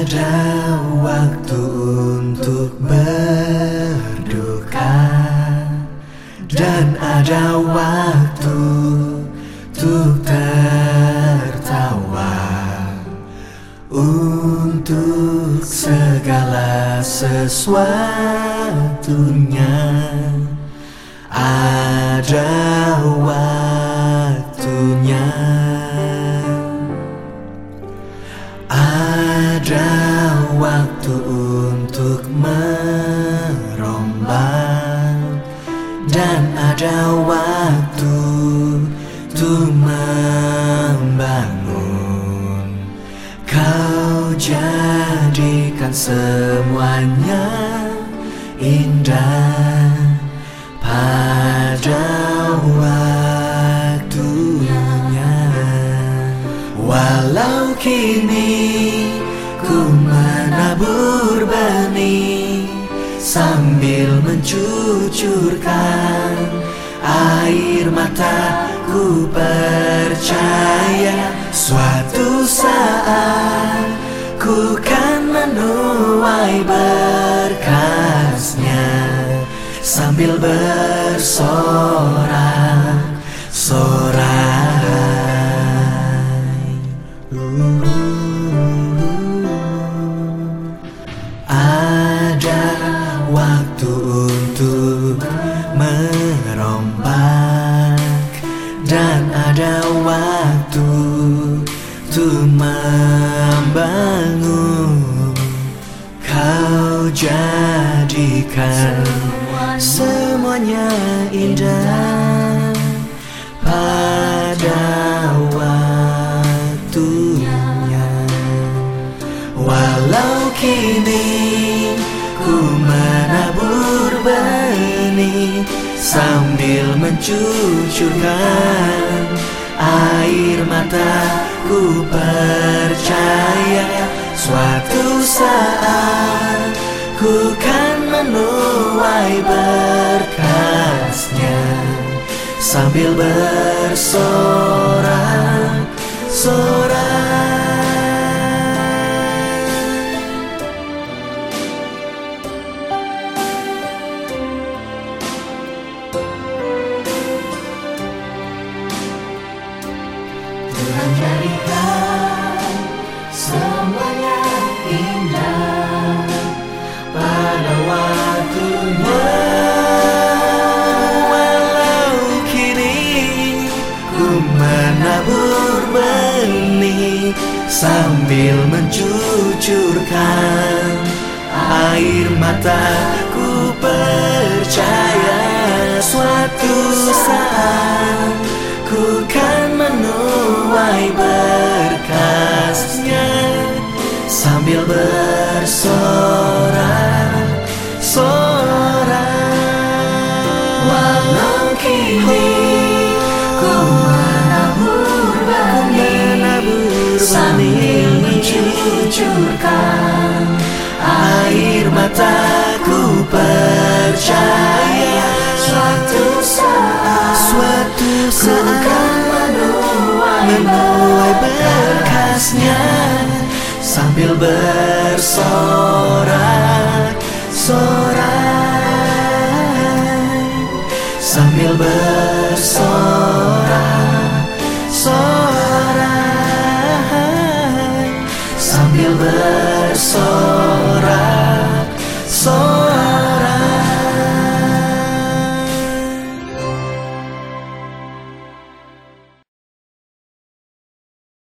Ada waktu untuk berduka. Dan ada waktu untuk tertawa. Untuk segala sesuatunya. Ada Ada waktu untuk merombak Dan ada waktu untuk membangun. Kau jadikan semuanya indah pada waktunya. Walau kini ku menabur benih Sambil mencucurkan air mata. Ku percaya suatu saat Ku kan menuai berkasnya. Sambil bersorak-sorai semuanya indah pada waktunya. Walau kini ku menabur benih Sambil mencucurkan air mata Ku percaya suatu saat Sambil bersorak-sorai Sambil mencucurkan air mata Ku percaya suatu saat Ku kan menuai berkasnya. Sambil bersorak-sorai Walau kini Sambil mencucurkan air mataku percaya Suatu saat Suatu saat menuai berkasnya. Sambil bersorak Sorai Sambil bersorak 없어.